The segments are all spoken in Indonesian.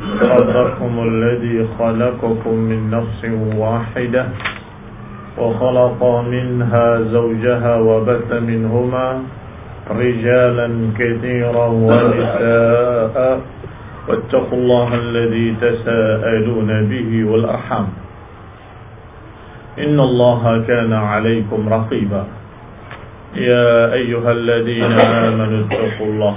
ربكم الذي خلقكم من نفس واحدة وخلق منها زوجها وبث منهما رجالا كثيرا ونساء. واتقوا الله الذي تساءلون به والأرحام. إن الله كان عليكم رقيبا. يا أيها الذين آمنوا اتقوا الله.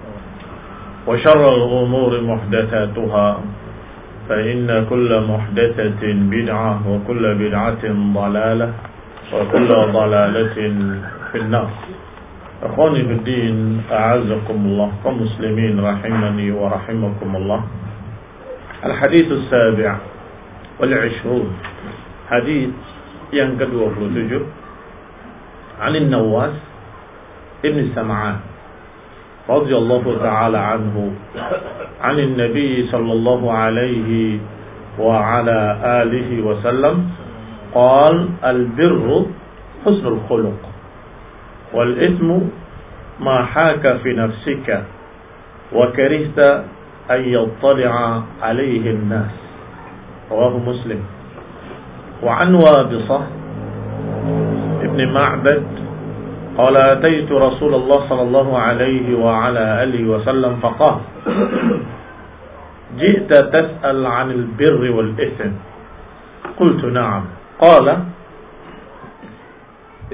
وشر الأمور محدثاتها فإن كل محدثة بدعة وكل بدعة ضلالة وكل ضلالة في النار. أخواني في الدين أعزكم الله كمسلمين رحمني ورحمكم الله. الحديث السابع والعشرون حديث yang ke-27 عن النواس ابن سمعان. رضي الله تعالى عنه عن النبي صلى الله عليه وعلى آله وسلم قال البر حسن الخلق والإثم ما حاك في نفسك وكرهت أن يطلع عليه الناس. رواه مسلم. وعن وابصة ابن معبد قال أتيت رسول الله صلى الله عليه وعلى آله وسلم فقال جئت تسأل عن البر والإثم قلت نعم. قال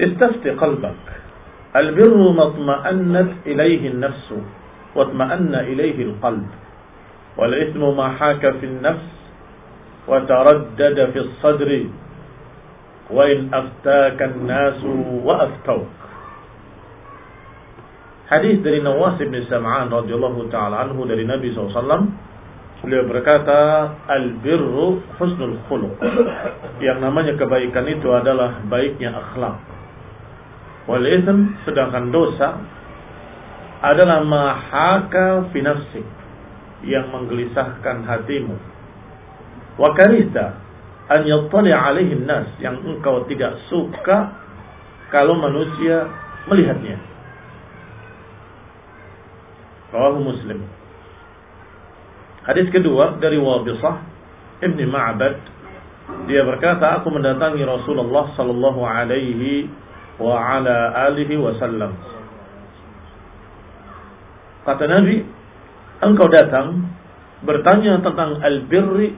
استفت قلبك. البر ما اطمأنت إليه النفس واطمأن إليه القلب. والإثم ما حاك في النفس وتردد في الصدر. وإن أفتاك الناس وأفتوك. Hadis dari Nawas bin Sam'an radhiyallahu taala anhu dari Nabi SAW beliau berkata al-birru husnul khuluq. Yang namanya kebaikan itu adalah baiknya akhlak. Wal ithm sedangkan dosa adalah mahaka fi nafsik yang menggelisahkan hatimu. Wa karihta an yattali alaihi nas yang engkau tidak suka kalau manusia melihatnya Rawahu Muslim. Hadis kedua dari Wabisah Ibni Ma'bad dia berkata aku mendatangi Rasulullah sallallahu alaihi wa ala alihi wasallam. Kata Nabi, engkau datang bertanya tentang al-birri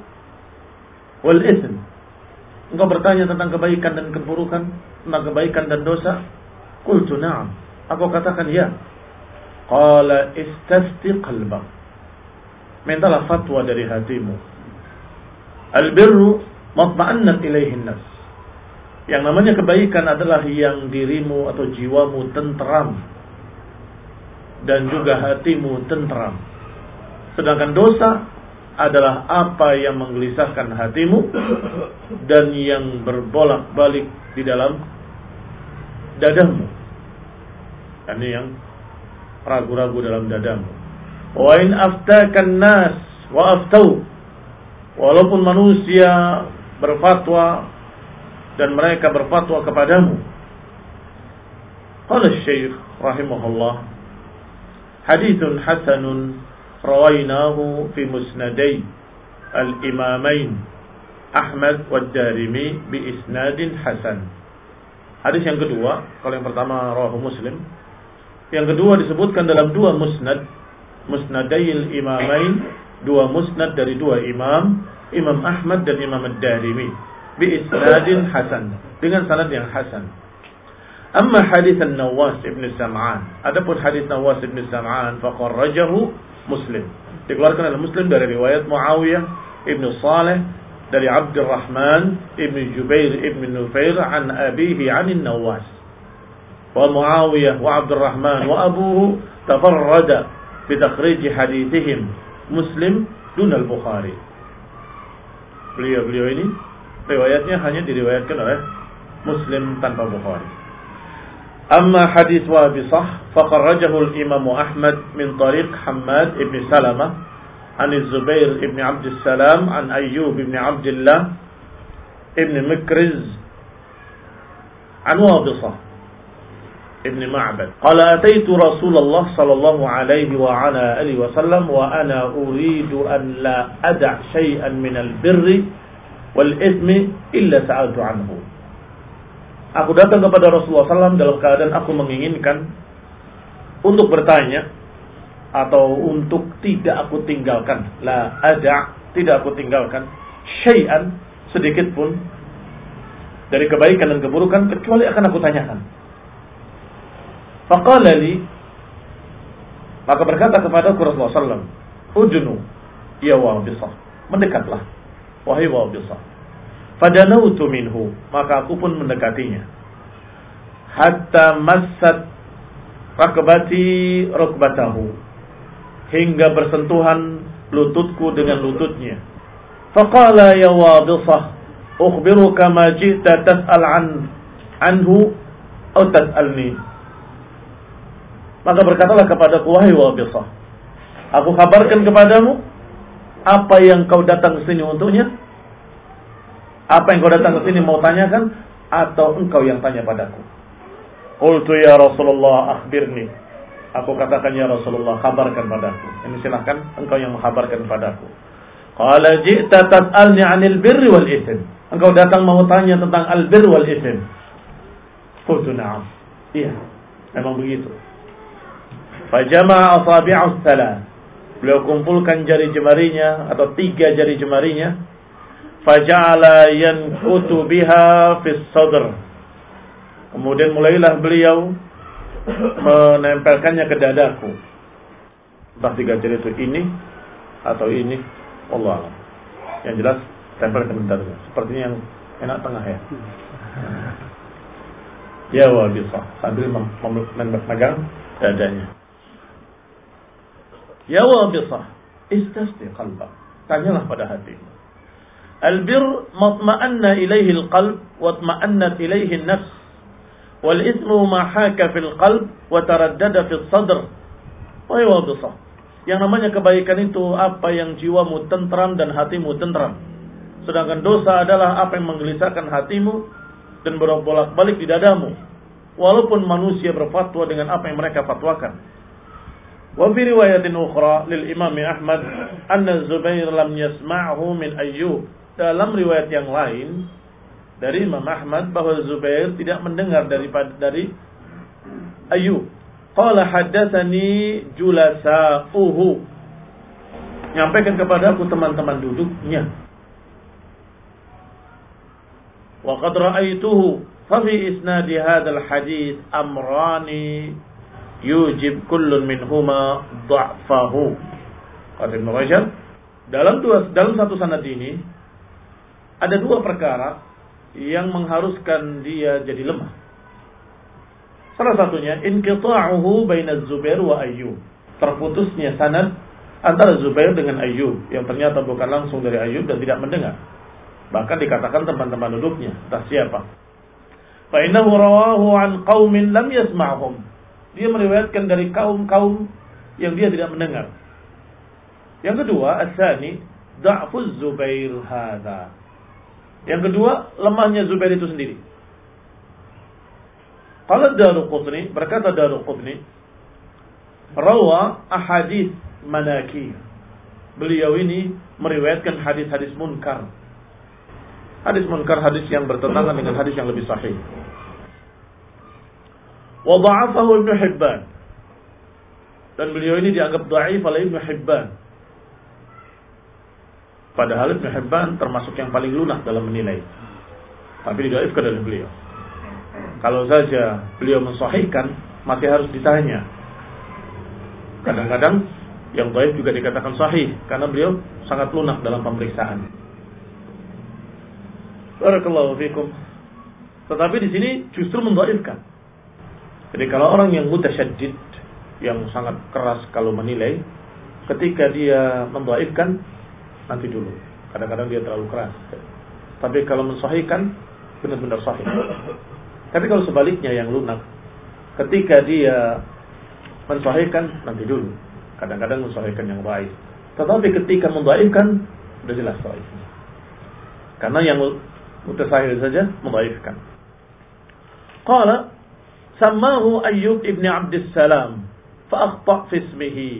wal ithm. Engkau bertanya tentang kebaikan dan keburukan, tentang kebaikan dan dosa? Qultu na'am. Aku katakan ya. Qala istafti qalbak. Mintalah fatwa dari hatimu. Albirru matma'annat ilaihi nas. Yang namanya kebaikan adalah yang dirimu atau jiwamu tenteram dan juga hatimu tenteram. Sedangkan dosa adalah apa yang menggelisahkan hatimu dan yang berbolak-balik di dalam dadamu. Ini yang ragu-ragu dalam dadamu. Wa in aftakan nas wa aftau walaupun manusia berfatwa dan mereka berfatwa kepadamu. Qala Syekh rahimahullah hadithun hasanun rawainahu fi musnadai al-imamain Ahmad wa Darimi bi isnadin hasan. Hadis yang kedua, kalau yang pertama rawahu Muslim, yang kedua disebutkan dalam dua musnad, musnadail imamain, dua musnad dari dua imam, Imam Ahmad dan Imam Ad-Darimi bi isnadin hasan, dengan sanad yang hasan. Amma hadis An-Nawas ibn Sam'an. Adapun hadis Nawas ibn Sam'an faqarrajahu Muslim. Dikeluarkan oleh Muslim dari riwayat Muawiyah ibn Saleh dari Abdurrahman ibn Jubair ibn Nufair an abihi an Nawas. Abdurrahman wa abuhu tafarrada bi takhrij hadithihim Muslim dun al-Bukhari. Beliau-beliau ini riwayatnya hanya diriwayatkan oleh Muslim tanpa Bukhari. Amma hadis Wabisah faqarrajahu al-Imam Ahmad min tariq Hammad ibn Salamah عن الزبير بن عبد السلام عن أيوب بن عبد الله ابن مكرز عن ibn Ma'bad. Qala ataitu Rasulullah sallallahu alaihi wa ala alihi wasallam wa ana uridu an la ada' syai'an min al-birri wal ismi illa sa'altu anhu. Aku datang kepada Rasulullah SAW dalam keadaan aku menginginkan untuk bertanya atau untuk tidak aku tinggalkan la ada tidak aku tinggalkan syai'an sedikit pun dari kebaikan dan keburukan kecuali akan aku tanyakan faqala li maka berkata kepada Rasulullah sallallahu udnu ya wabisah mendekatlah wahai wabisah fadanautu minhu maka aku pun mendekatinya hatta massat rakbati rukbatahu hingga bersentuhan lututku dengan lututnya. Faqala ya wadisah, ukhbiruka ma ji'ta tas'al an anhu atau tas'alni. Maka berkatalah kepada wahai wadisah, aku kabarkan kepadamu apa yang kau datang ke sini untuknya? Apa yang kau datang ke sini mau tanyakan atau engkau yang tanya padaku? Qultu ya Rasulullah akhbirni Aku katakan ya Rasulullah, kabarkan padaku. Ini silahkan engkau yang mengkabarkan padaku. Qala ji'ta tas'alni 'anil birri wal ithm. Engkau datang mau tanya tentang al birr wal ithm. Qultu na'am. Iya, memang begitu. Fajama'a asabi'u salat. Beliau kumpulkan jari jemarinya atau tiga jari jemarinya. Faja'ala yankutu biha fis sadr. Kemudian mulailah beliau menempelkannya ke dadaku. Entah tiga jari itu ini atau ini, Allah. Yang jelas tempelkan ke dadaku. Sepertinya yang enak tengah ya. Ya wa bisa sambil memegang dadanya. Ya wa bisa istasdi qalbak. Tanyalah pada hatimu. Albir matma'anna ilaihi alqalb ilaihi nafs wal ismu fil qalb wa taraddada fis sadr. Wa yawadhah yang namanya kebaikan itu apa yang jiwamu tentram dan hatimu tentram? Sedangkan dosa adalah apa yang menggelisahkan hatimu dan berbolak-balik di dadamu. Walaupun manusia berfatwa dengan apa yang mereka fatwakan riwayatin ukhra lil imam Ahmad anna Zubair lam yasma'hu min Ayyub dalam riwayat yang lain dari Imam Ahmad bahwa Zubair tidak mendengar daripada dari Ayub. Qala haddatsani julasa'uhu. Nyampaikan kepada aku teman-teman duduknya. Wa qad ra'aituhu fa fi isnadi hadzal hadits amrani yujib kullun minhuma dha'fahu. Ibn Rajab, dalam dua dalam satu sanad ini ada dua perkara yang mengharuskan dia jadi lemah. Salah satunya inqita'uhu baina Zubair wa Ayyub. Terputusnya sanad antara Zubair dengan Ayyub yang ternyata bukan langsung dari Ayyub dan tidak mendengar. Bahkan dikatakan teman-teman duduknya, entah siapa. Fa rawahu an qaumin lam yasma'hum. Dia meriwayatkan dari kaum-kaum yang dia tidak mendengar. Yang kedua, asani da'fuz Zubair hadha. Yang kedua, lemahnya Zubair itu sendiri. Qala Daruqutni, berkata Daruqutni, rawa ahadith manakir. Beliau ini meriwayatkan hadis-hadis munkar. Hadis munkar hadis yang bertentangan dengan hadis yang lebih sahih. Wa dha'afahu Ibnu Hibban. Dan beliau ini dianggap dhaif oleh Ibnu Hibban. Padahal Ibnu Hibban termasuk yang paling lunak dalam menilai. Tapi didaifkan oleh beliau. Kalau saja beliau mensahihkan, masih harus ditanya. Kadang-kadang yang baik juga dikatakan sahih karena beliau sangat lunak dalam pemeriksaan. Barakallahu fikum. Tetapi di sini justru mendhaifkan. Jadi kalau orang yang mutasyaddid, yang sangat keras kalau menilai, ketika dia mendhaifkan nanti dulu. Kadang-kadang dia terlalu keras. Tapi kalau mensahihkan benar-benar sahih. Tapi kalau sebaliknya yang lunak, ketika dia mensahihkan nanti dulu. Kadang-kadang mensahihkan yang baik. Tetapi ketika mendaifkan sudah jelas baik. Karena yang mutasahil saja mendaifkan. Qala samahu Ayyub ibn Abdussalam fa akhta fi ismihi.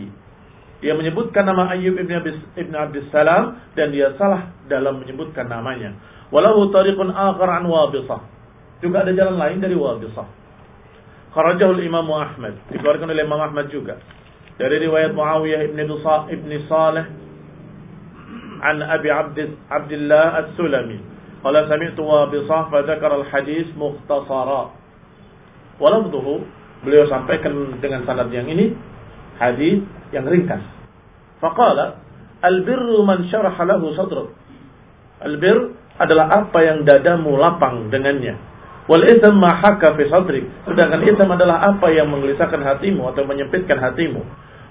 Dia menyebutkan nama Ayyub ibn ibn Abdussalam dan dia salah dalam menyebutkan namanya. Walahu tariqun akhar an Wabisah juga ada jalan lain dari Wabisah. Kharajahul Imam Ahmad. Dikeluarkan oleh Imam Ahmad juga. Dari riwayat Muawiyah ibn, Dusa, ibn Saleh. An Abi Abd, Abdullah As-Sulami. Qala sami'tu Wabisah fadzakar al-hadis mukhtasara. Walafduhu beliau sampaikan dengan sanad yang ini hadis yang ringkas. Faqala al-birru man syaraha lahu sadruk. Al-bir adalah apa yang dadamu lapang dengannya. Wal ism ma haka fi sadrik. Sedangkan ism adalah apa yang menggelisahkan hatimu atau menyempitkan hatimu.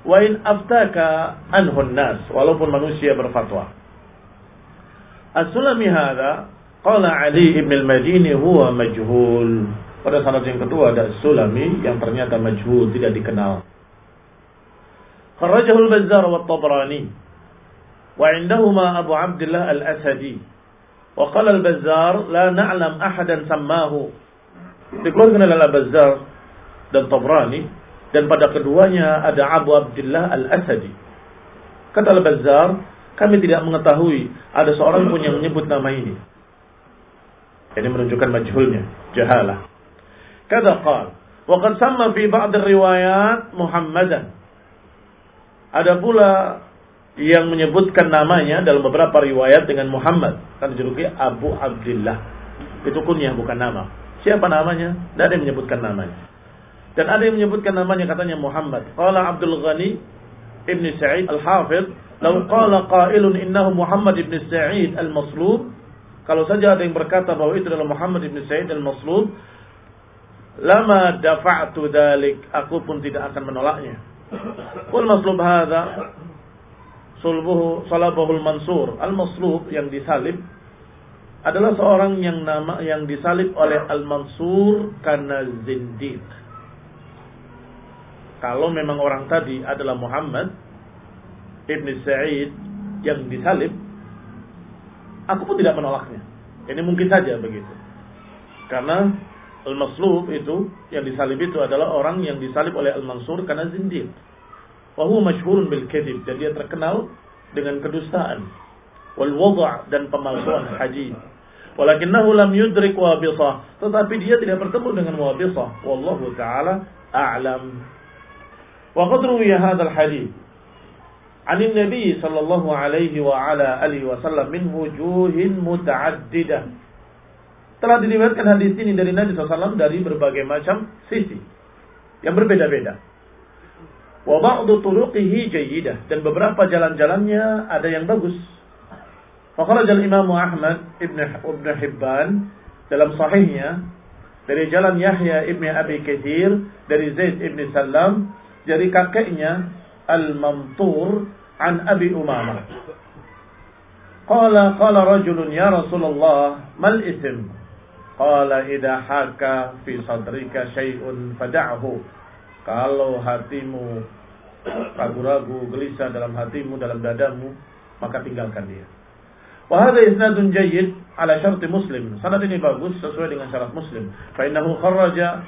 Wa in aftaka anhun nas, walaupun manusia berfatwa. As-Sulami hadha qala Ali ibn al-Madini huwa majhul. Pada sanad yang kedua ada As-Sulami yang ternyata majhul, tidak dikenal. Kharrajahu al-Bazzar wa at-Tabrani. Wa indahuma Abu Abdullah al-Asadi Wa qala al-Bazzar la na'lam ahadan sammahu. Dikeluarkan oleh al-Bazzar dan Tabrani dan pada keduanya ada Abu Abdullah al-Asadi. Kata al-Bazzar, kami tidak mengetahui ada seorang pun yang menyebut nama ini. Ini menunjukkan majhulnya, jahalah. Kata qal, wa qad samma fi ba'd riwayat Muhammadan. Ada pula yang menyebutkan namanya dalam beberapa riwayat dengan Muhammad. Kan dijuluki Abu Abdullah. Itu kunyah bukan nama. Siapa namanya? Tidak ada yang menyebutkan namanya. Dan ada yang menyebutkan namanya katanya Muhammad. Qala Abdul Ghani Ibn Sa'id Al-Hafidh. Lalu qala qailun innahu Muhammad Ibn Sa'id Al-Maslub. Kalau saja ada yang berkata bahwa itu adalah Muhammad Ibn Sa'id Al-Maslub. Lama dafa'tu dalik. Aku pun tidak akan menolaknya. Wal maslub hadha sulbuhu salabahul mansur al maslub yang disalib adalah seorang yang nama yang disalib oleh al mansur karena zindiq kalau memang orang tadi adalah Muhammad ibn Sa'id yang disalib aku pun tidak menolaknya ini mungkin saja begitu karena al maslub itu yang disalib itu adalah orang yang disalib oleh al mansur karena zindiq Wahu masyhurun bil kadhib dan dia terkenal dengan kedustaan wal wada' dan pemalsuan haji. Walakinnahu lam yudrik wabithah, tetapi dia tidak bertemu dengan wabithah. Wallahu taala a'lam. Wa qad ruwiya hadzal hadis عن النبي صلى الله عليه وعلى آله وسلم من وجوه متعددة telah diriwayatkan hadis ini dari Nabi SAW dari berbagai macam sisi yang berbeda-beda. Wa ba'du turuqihi jayyidah dan beberapa jalan-jalannya ada yang bagus. Fakhraj al-Imam Ahmad ibn Ibn Hibban dalam sahihnya dari jalan Yahya ibn Abi Kathir dari Zaid ibn Salam dari kakeknya Al-Mamtur an Abi Umamah. Qala qala rajulun ya Rasulullah mal ism? Qala idha haka fi sadrika syai'un fada'hu kalau hatimu ragu-ragu, gelisah dalam hatimu, dalam dadamu, maka tinggalkan dia. Wahada isnadun jayyid ala syarti Muslim. Sanad ini bagus sesuai dengan syarat Muslim. Fa innahu kharraja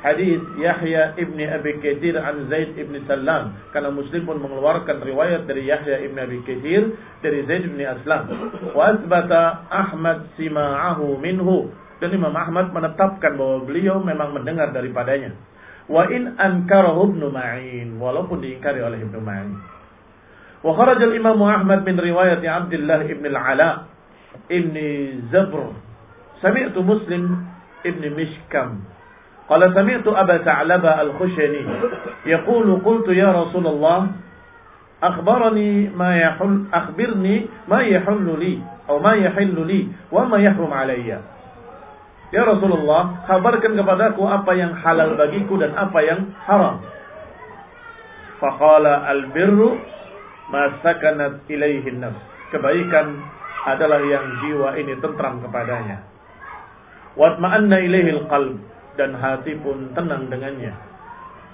hadis Yahya ibni Abi Kathir an Zaid ibni Salam. Karena Muslim pun mengeluarkan riwayat dari Yahya ibni Abi Kathir dari Zaid ibni Aslam. Wa asbata Ahmad sima'ahu minhu Dan Imam Ahmad menetapkan bahwa beliau memang mendengar daripadanya. Wa in ankarahu Ibnu Ma'in. Walaupun diingkari oleh Ibnu Ma'in. وخرج الإمام أحمد من رواية عبد الله بن العلاء ابن زبر سمعت مسلم ابن مشكم قال سمعت أبا ثعلبة الخشني يقول قلت يا رسول الله أخبرني ما يحل أخبرني ما يحل لي أو ما يحل لي وما يحرم علي Ya Rasulullah, kabarkan kepadaku apa yang halal bagiku dan apa yang haram. Faqala al-birru ilaihin nafs. Kebaikan adalah yang jiwa ini tentram kepadanya. Watma'anna ilaihil qalb dan hati pun tenang dengannya.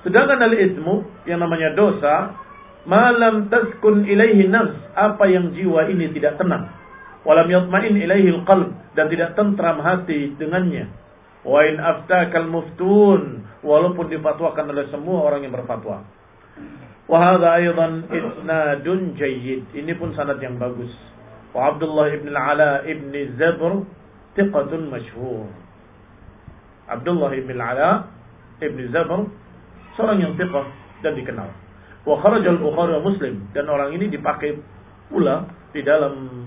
Sedangkan al ismu yang namanya dosa, malam taskun ilaihi nafs, apa yang jiwa ini tidak tenang. Walam yatma'in ilaihil qalb dan tidak tentram hati dengannya. Wa in aftakal muftun walaupun difatwakan oleh semua orang yang berfatwa. Wahada aydan isnadun jayyid. Ini pun sanad yang bagus. Wa Abdullah ibn al-Ala ibn Zabr tiqatun masyhur. Abdullah ibn al-Ala ibn Zabr seorang yang tiqah dan dikenal. Wa kharaja al-Bukhari wa Muslim dan orang ini dipakai pula di dalam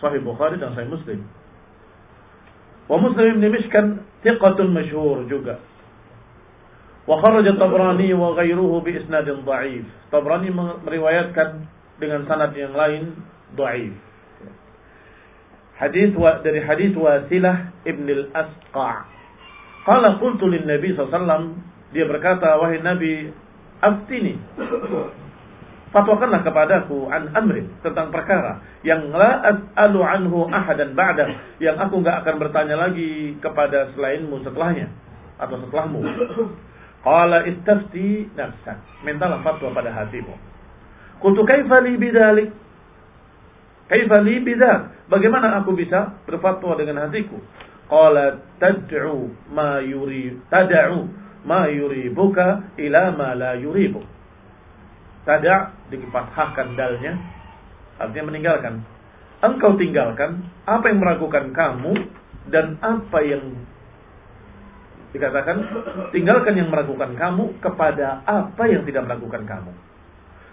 Sahih Bukhari dan Sahih Muslim. Wa Muslim dimiskan thiqatun masyhur juga. Wa kharaja Tabrani wa ghairuhu bi isnadin dha'if. Tabrani meriwayatkan dengan sanad yang lain dha'if. Hadis dari hadis Wasilah Ibn al-Asqa'. Qala qultu lin Nabi sallallahu alaihi wasallam dia berkata wahai Nabi aftini fatwakanlah kepadaku an amrin tentang perkara yang la as'alu anhu ahadan ba'da yang aku enggak akan bertanya lagi kepada selainmu setelahnya atau setelahmu Qala istafti nafsak. Mintalah fatwa pada hatimu. Qultu kaifa li bidzalik? Kaifa li? Bagaimana aku bisa berfatwa dengan hatiku? Qala tad'u ma yuri tad'u ma yuribuka ila ma la yuribu. Tada' difathahkan dalnya artinya meninggalkan. Engkau tinggalkan apa yang meragukan kamu dan apa yang Dikatakan, tinggalkan yang meragukan kamu kepada apa yang tidak meragukan kamu.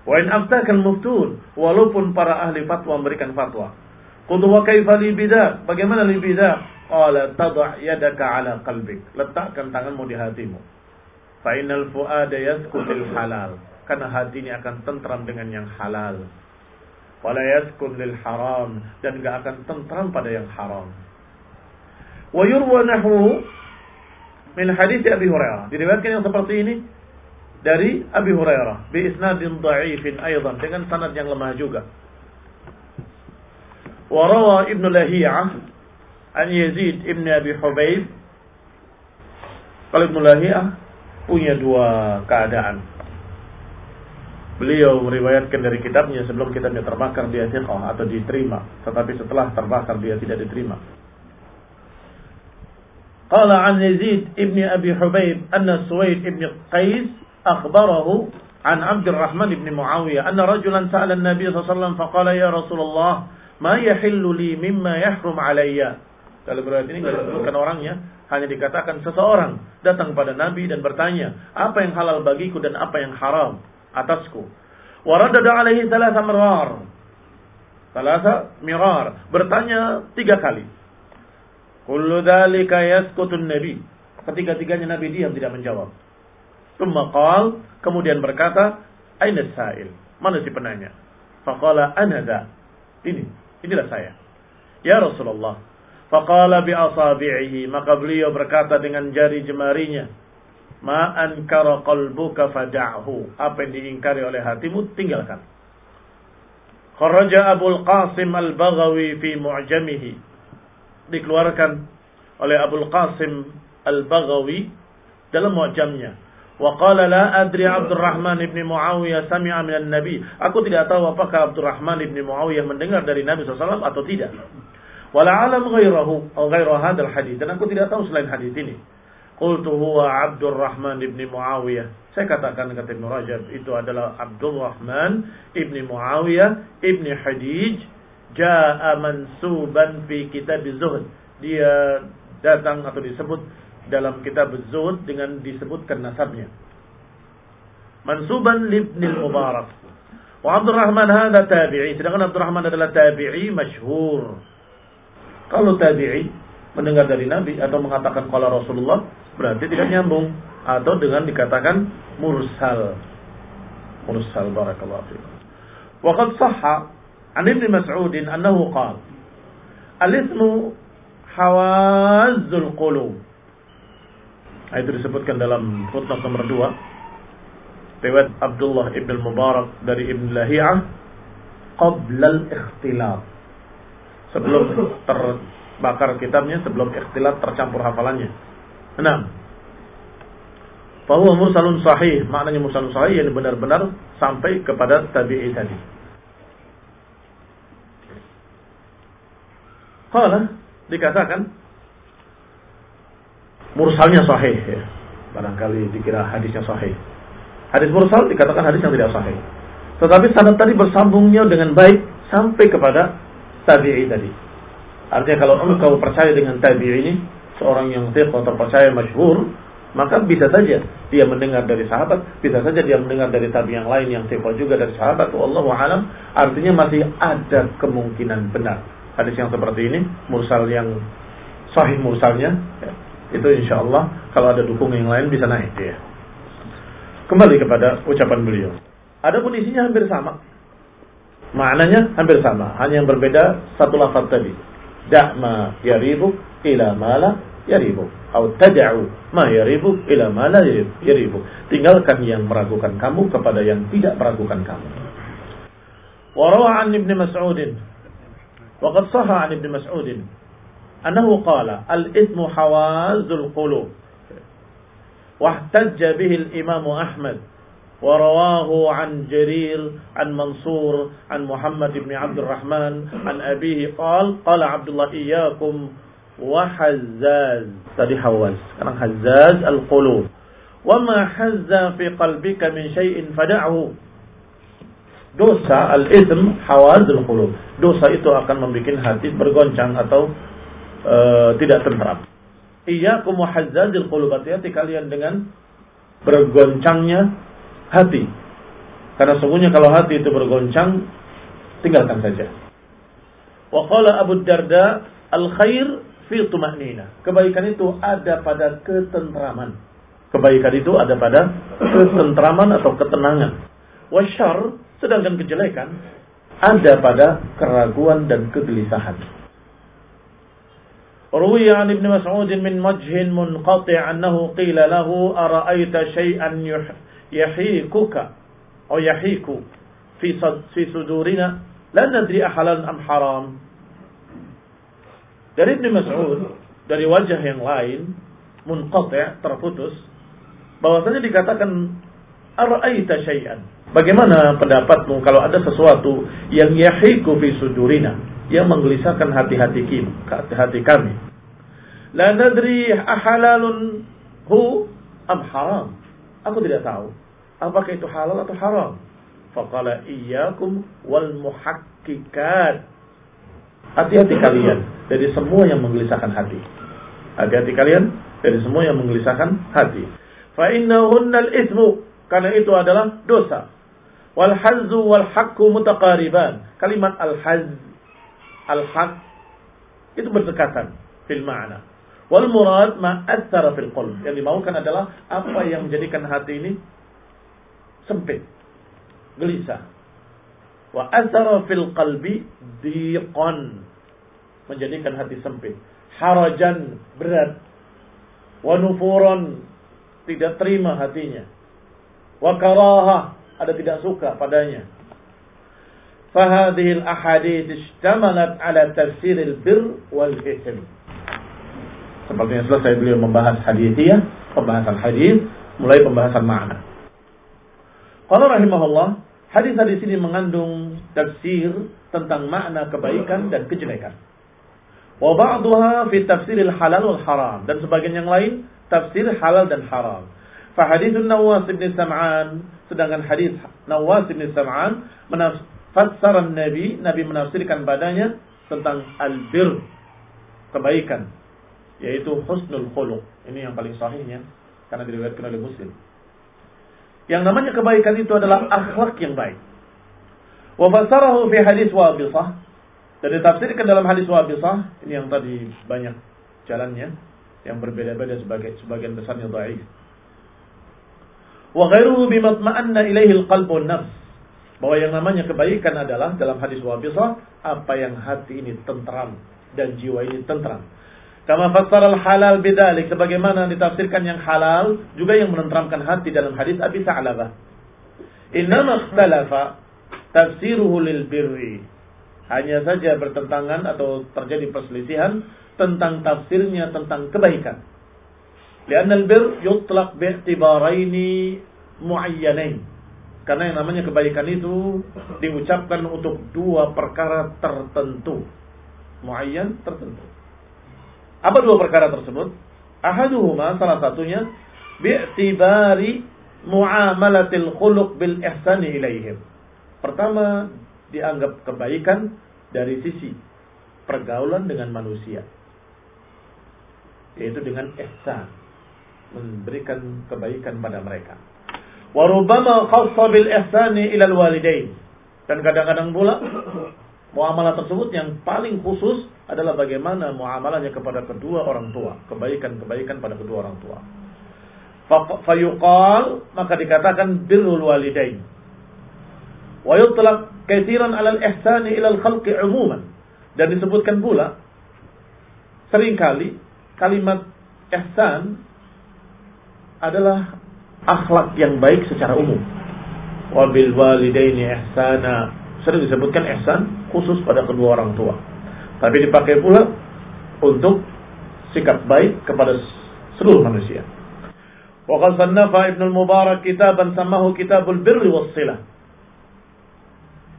Wa in aftakan muftun, walaupun para ahli fatwa memberikan fatwa. Qultu wa kaifa li bidah? Bagaimana li bidah? Qala tad'a yadaka ala qalbik. Letakkan tanganmu di hatimu. Fa innal fuada halal. Karena hati ini akan tentram dengan yang halal. Wala yaskun lil haram dan enggak akan tentram pada yang haram. Wa yurwa nahwu min hadis Abi Hurairah. Diriwayatkan yang seperti ini dari Abi Hurairah bi isnadin dha'ifin aidan dengan sanad yang lemah juga. Wa rawa Ibnu Lahiyah an Yazid ibn Abi Hubayb kalau Ibnu Lahiyah punya dua keadaan Beliau meriwayatkan dari kitabnya sebelum kitabnya terbakar dia thiqah atau diterima, tetapi setelah terbakar dia tidak diterima. قال عن يزيد ابن أبي حبيب أن سويد ابن قيس أخبره عن عبد الرحمن بن معاوية أن رجلا سأل النبي صلى الله عليه وسلم فقال يا رسول الله ما يحل لي مما يحرم علي Kalau berarti ini nggak disebutkan orangnya, hanya dikatakan seseorang datang pada Nabi dan bertanya, apa yang halal bagiku dan apa yang haram atasku. Waradada alaihi salasa mirar. Salasa mirar. Bertanya tiga kali. Kullu dzalika yaskutun nabi. Ketiga-tiganya Nabi diam tidak menjawab. Tsumma qal, kemudian berkata, "Aina sa'il?" Mana si penanya? Faqala ana da. Ini, inilah saya. Ya Rasulullah. Faqala bi asabi'ihi, maka beliau berkata dengan jari jemarinya, "Ma ankara qalbuka fada'hu." Apa yang diingkari oleh hatimu tinggalkan. Kharaja Abu Qasim Al-Baghawi fi mu'jamihi dikeluarkan oleh Abdul Qasim Al-Baghawi dalam mu'jamnya. Wa qala la adri Abdurrahman ibn Muawiyah sami'a minan Nabi. Aku tidak tahu apakah Abdurrahman ibn Muawiyah mendengar dari Nabi SAW atau tidak. Wala alam ghairahu atau ghairah hadal hadis. Dan aku tidak tahu selain hadis ini. Qultu huwa Abdurrahman ibn Muawiyah. Saya katakan kata Ibn Rajab itu adalah Abdurrahman ibn Muawiyah ibn Hadij ja'a mansuban fi kitab zuhd. Dia datang atau disebut dalam kitab Zuhud dengan disebutkan nasabnya. Mansuban libni mubarak Wa Abdurrahman hadha tabi'i. Sedangkan Abdurrahman adalah tabi'i masyhur. Kalau tabi'i mendengar dari Nabi atau mengatakan qala Rasulullah berarti tidak nyambung atau dengan dikatakan mursal. Mursal barakallahu fiikum. Wa qad sahha an Ibnu Mas'ud annahu qala Al-ithmu hawazul qulub Nah, itu disebutkan dalam footnote nomor 2. Riwayat Abdullah ibn Mubarak dari Ibn Lahiyah qabla al-ikhtilaf. Sebelum terbakar kitabnya, sebelum ikhtilaf tercampur hafalannya. Enam. Bahwa mursalun sahih, maknanya mursalun sahih yang benar-benar sampai kepada tabi'i tadi. Kalau dikatakan mursalnya sahih ya. Barangkali dikira hadisnya sahih. Hadis mursal dikatakan hadis yang tidak sahih. Tetapi sanad tadi bersambungnya dengan baik sampai kepada tabi'i tadi. Artinya kalau engkau percaya dengan tabi'i ini, seorang yang thiqah terpercaya masyhur, maka bisa saja dia mendengar dari sahabat, bisa saja dia mendengar dari tabi yang lain yang thiqah juga dari sahabat. Wallahu alam, artinya masih ada kemungkinan benar. Hadis yang seperti ini, mursal yang sahih mursalnya, ya, itu insya Allah kalau ada dukungan yang lain bisa naik dia. Kembali kepada ucapan beliau. Adapun isinya hampir sama. Maknanya hampir sama, hanya yang berbeda satu lafaz tadi. Da'ma yaribu ila mala yaribu. Atau tada'u ma yaribu ila mala yaribu. Tinggalkan yang meragukan kamu kepada yang tidak meragukan kamu. Warawa an Ibn Mas'udin. Waqad sahha an Ibn Mas'udin أنه قال الإثم حواز القلوب واحتج به الإمام أحمد ورواه عن جرير عن منصور عن محمد بن عبد الرحمن عن أبيه قال قال عبد الله إياكم wa hazzaz tadi hawaz sekarang hazzaz al qulub wa ma hazza fi qalbika min syai'in fada'hu dosa al ism hawaz al dosa itu akan membuat hati bergoncang atau uh, tidak tenteram iyyakum wa hazzaz al hati-hati kalian dengan bergoncangnya hati. Karena sungguhnya kalau hati itu bergoncang tinggalkan saja. Wa qala abu darda al khair fi tuma'nina. Kebaikan itu ada pada ketentraman. Kebaikan itu ada pada ketentraman atau ketenangan. Wasyar, sedangkan kejelekan ada pada keraguan dan kegelisahan. روي عن ابن مسعود من وجه منقطع أنه قيل له أرأيت شيئا يحيكك أو يحيك في في صدورنا لا ندري أحلال أم حرام dari Ibn Mas'ud dari wajah yang lain munqati' terputus bahwasanya dikatakan ara'aita syai'an bagaimana pendapatmu kalau ada sesuatu yang yahiku fi sudurina yang menggelisahkan hati-hati hati kami. La nadri ahalalun hu am haram. Aku tidak tahu apakah itu halal atau haram. Faqala iyyakum wal muhakkikat. Hati-hati kalian dari semua yang menggelisahkan hati. Hati-hati kalian dari semua yang menggelisahkan hati. Fa innahunnal itsmu karena itu adalah dosa. Wal hazzu wal haqqu mutaqariban. Kalimat al hazz al-haq itu berdekatan fil ma'na. Wal murad ma athara fil qalb. Yang dimaukan adalah apa yang menjadikan hati ini sempit, gelisah. Wa azara fil qalbi diqan. Menjadikan hati sempit. Harajan berat. Wa nufuran tidak terima hatinya. Wa karaha ada tidak suka padanya. Fahadhil ahadith istamalat ala tafsiril bir wal ithm. Sepertinya selesai beliau membahas hadithiyah, pembahasan hadith mulai pembahasan makna. Kalau rahimahullah, hadis hadis ini mengandung tafsir tentang makna kebaikan dan kejelekan. Wa ba'daha fi tafsiril halal wal haram dan sebagian yang lain tafsir halal dan haram. Fa hadithun Nawas bin Sam'an sedangkan hadis Nawas bin Sam'an menafsir Nabi Nabi menafsirkan padanya tentang albir kebaikan yaitu husnul khuluq. Ini yang paling sahihnya karena diriwayatkan oleh Muslim. Yang namanya kebaikan itu adalah akhlak yang baik. Wa fasarahu fi hadis Wabisah dan ditafsirkan dalam hadis Wabisah ini yang tadi banyak jalannya yang berbeda-beda sebagai sebagian besarnya dhaif. Wa ghairuhu bimatma'anna ilaihi al-qalb nafs bahwa yang namanya kebaikan adalah dalam hadis Wabisah apa yang hati ini tentram dan jiwa ini tentram. Kama fassara al-halal bidalik sebagaimana ditafsirkan yang halal juga yang menenteramkan hati dalam hadis Abi Sa'labah. Innama ikhtalafa tafsiruhu lil birri. Hanya saja bertentangan atau terjadi perselisihan tentang tafsirnya tentang kebaikan. Lianna al-bir yutlaq bi'tibaraini muayyanain. Karena yang namanya kebaikan itu diucapkan untuk dua perkara tertentu. Muayyan tertentu. Apa dua perkara tersebut? Ahaduhuma salah satunya bi'tibari muamalatil khuluq bil ihsani ilaihim. Pertama, dianggap kebaikan dari sisi pergaulan dengan manusia. Yaitu dengan ihsan. Memberikan kebaikan pada mereka. Warubama khassa bil ihsani ilal walidain. Dan kadang-kadang pula muamalah tersebut yang paling khusus adalah bagaimana muamalahnya kepada kedua orang tua, kebaikan-kebaikan pada kedua orang tua. Fayuqal maka dikatakan birrul walidain. Wa yutlaq 'ala al-ihsani ila al-khalqi 'umuman. Dan disebutkan pula sering kali kalimat ihsan adalah akhlak yang baik secara umum. Wa bil walidaini ihsana. Sering disebutkan ihsan khusus pada kedua orang tua. Tapi dipakai pula untuk sikap baik kepada seluruh manusia. Wa sannafa Ibnu Mubarak kitaban samahu Kitabul Birri was-Silah.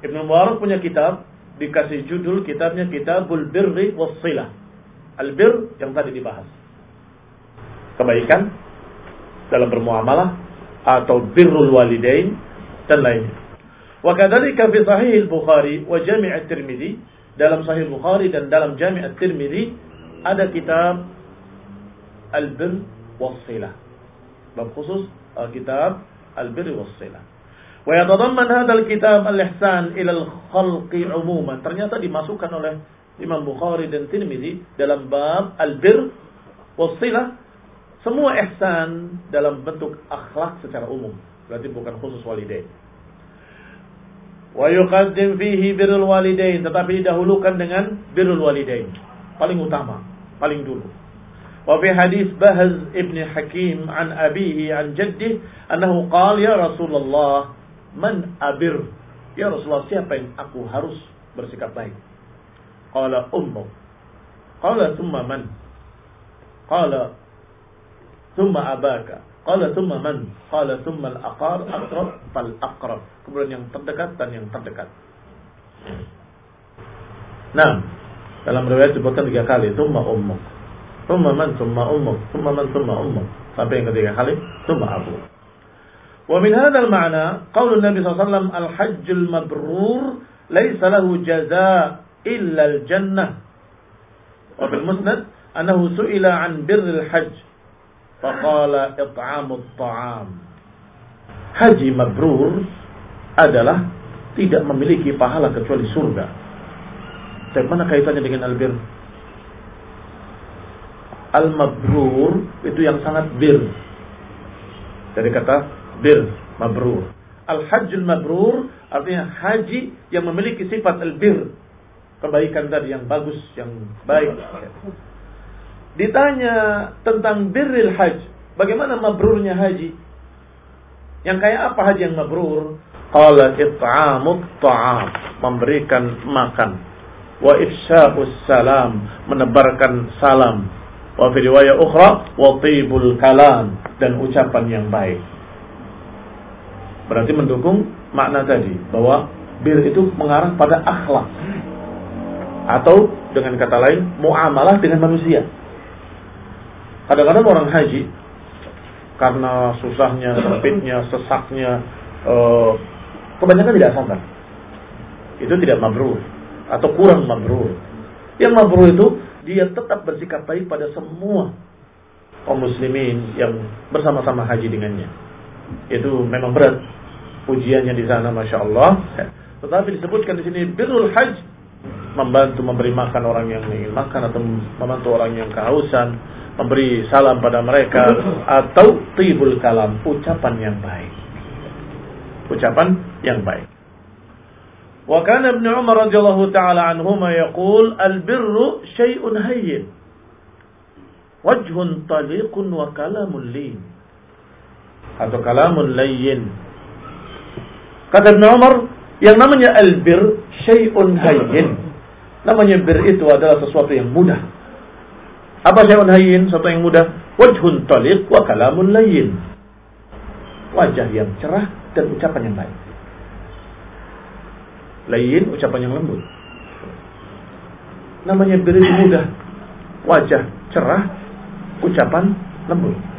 Ibnu Mubarak punya kitab dikasih judul kitabnya Kitabul Birri was-Silah. Al-bir yang tadi dibahas. Kebaikan dalam bermuamalah atau birrul walidain dan lainnya. Wa kadzalika fi sahih al-Bukhari wa Jami' at-Tirmidzi dalam Sahih Bukhari dan dalam Jami' At-Tirmidzi ada kitab Al-Bir was-Silah. Bab khusus uh, kitab Al-Bir was-Silah. Wa yatadamman kitab al-ihsan ila al-khalqi umuman. Ternyata dimasukkan oleh Imam Bukhari dan Tirmidzi dalam bab Al-Bir was-Silah semua ihsan dalam bentuk akhlak secara umum. Berarti bukan khusus walidain. Wa yuqaddim fihi birrul walidain, tetapi didahulukan dengan birrul walidain. Paling utama, paling dulu. Wa fi hadis Bahz ibn Hakim an abihi an jaddih annahu qala ya Rasulullah man abir? Ya Rasulullah, siapa yang aku harus bersikap baik? Qala ummu. Qala thumma man? Qala thumma abaka. Qala thumma man? Qala thumma al-aqar aqrab fal aqrab. Kemudian yang terdekat dan yang terdekat. Nah, dalam riwayat disebutkan tiga kali, thumma ummuk. Thumma man, thumma ummuk, thumma man, thumma ummuk. Sampai yang ketiga kali, thumma abu. Wa min hadzal ma'na qaulun Nabi sallallahu al-hajjul mabrur laisa lahu jazaa illa al-jannah. Wa bil musnad annahu su'ila an birril hajj Faqala it'amut ta'am. Haji mabrur adalah tidak memiliki pahala kecuali surga. Tapi mana kaitannya dengan albir? Al-mabrur itu yang sangat bir. Dari kata bir, mabrur. Al-hajjul mabrur artinya haji yang memiliki sifat albir. Kebaikan tadi yang bagus, yang baik. Ditanya tentang birril haj. Bagaimana mabrurnya haji? Yang kayak apa haji yang mabrur? Qala it'amut ta'am. Memberikan makan. Wa ifsya'us salam. Menebarkan salam. Wa fi riwayat ukhra wa tibul kalam dan ucapan yang baik. Berarti mendukung makna tadi bahwa bir itu mengarah pada akhlak atau dengan kata lain muamalah dengan manusia. Kadang-kadang orang haji karena susahnya, sempitnya, sesaknya, eh, kebanyakan tidak sabar. Itu tidak mabrur atau kurang mabrur. Yang mabrur itu dia tetap bersikap baik pada semua kaum muslimin yang bersama-sama haji dengannya. Itu memang berat ujiannya di sana, masya Allah. Tetapi disebutkan di sini birrul haj membantu memberi makan orang yang ingin makan atau membantu orang yang kehausan, memberi salam pada mereka atau tibul kalam, ucapan yang baik. Ucapan yang baik. Wa kana Ibnu Umar radhiyallahu taala anhuma yaqul al-birru syai'un hayyin wajhun taliqun wa kalamun lin atau kalamun layyin. Kata Ibnu Umar yang namanya albir syai'un hayyin. Namanya bir itu adalah sesuatu yang mudah. Apa syai'un hayyin? Sesuatu yang mudah. Wajhun taliq wa kalamun layyin. Wajah yang cerah dan ucapan yang baik. Layyin ucapan yang lembut. Namanya bir itu mudah. Wajah cerah ucapan lembut.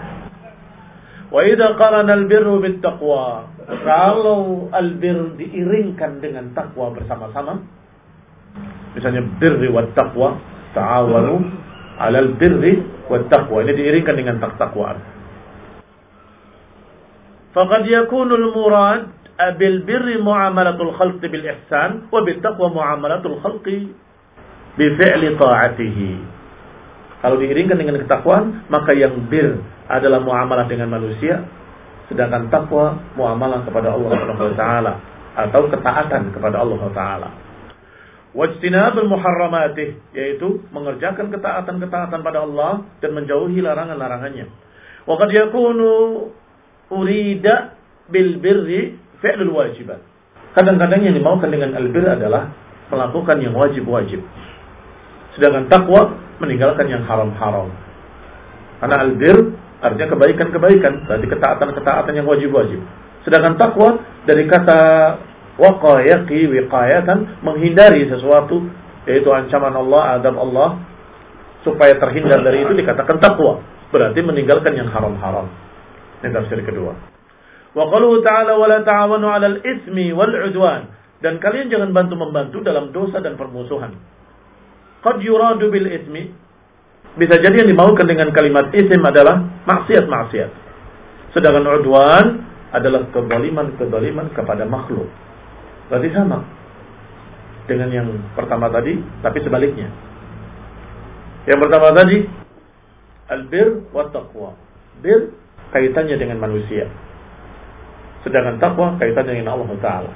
Idza qarana al-birru taqwa. Kalau albir diiringkan dengan takwa bersama-sama, misalnya birri wa taqwa, ta'awanu 'alal birri wa taqwa. Ini diiringkan dengan takwaan. Faqad yakunu al-murad bil birri muamalatul khalqi bil ihsan wa bil taqwa muamalatul khalqi bi fi'li ta'atihi. Kalau diiringkan dengan ketakwaan, maka yang bir adalah muamalah dengan manusia, sedangkan takwa muamalah kepada Allah Subhanahu taala atau ketaatan kepada Allah taala. Wajtinabul muharramatih yaitu mengerjakan ketaatan-ketaatan pada Allah dan menjauhi larangan-larangannya. Wa qad yakunu urida bil birri fi'lul wajibat. Kadang-kadang yang dimaukan dengan albir adalah melakukan yang wajib-wajib. Sedangkan takwa meninggalkan yang haram-haram. Karena albir artinya kebaikan-kebaikan, berarti ketaatan-ketaatan yang wajib-wajib. Sedangkan takwa dari kata waqayaqi wiqayatan menghindari sesuatu yaitu ancaman Allah, adab Allah supaya terhindar dari itu dikatakan takwa. Berarti meninggalkan yang haram-haram. Ini tafsir kedua. Wa qaluhu ta'ala wa la ta'awanu 'alal ismi wal 'udwan. Dan kalian jangan bantu-membantu dalam dosa dan permusuhan. Qad yuradu bil ismi. Bisa jadi yang dimaukan dengan kalimat isim adalah maksiat-maksiat. Sedangkan udwan adalah kezaliman-kezaliman kepada makhluk. Berarti sama dengan yang pertama tadi, tapi sebaliknya. Yang pertama tadi albir wa taqwa. Bir kaitannya dengan manusia. Sedangkan takwa kaitannya dengan Allah Taala.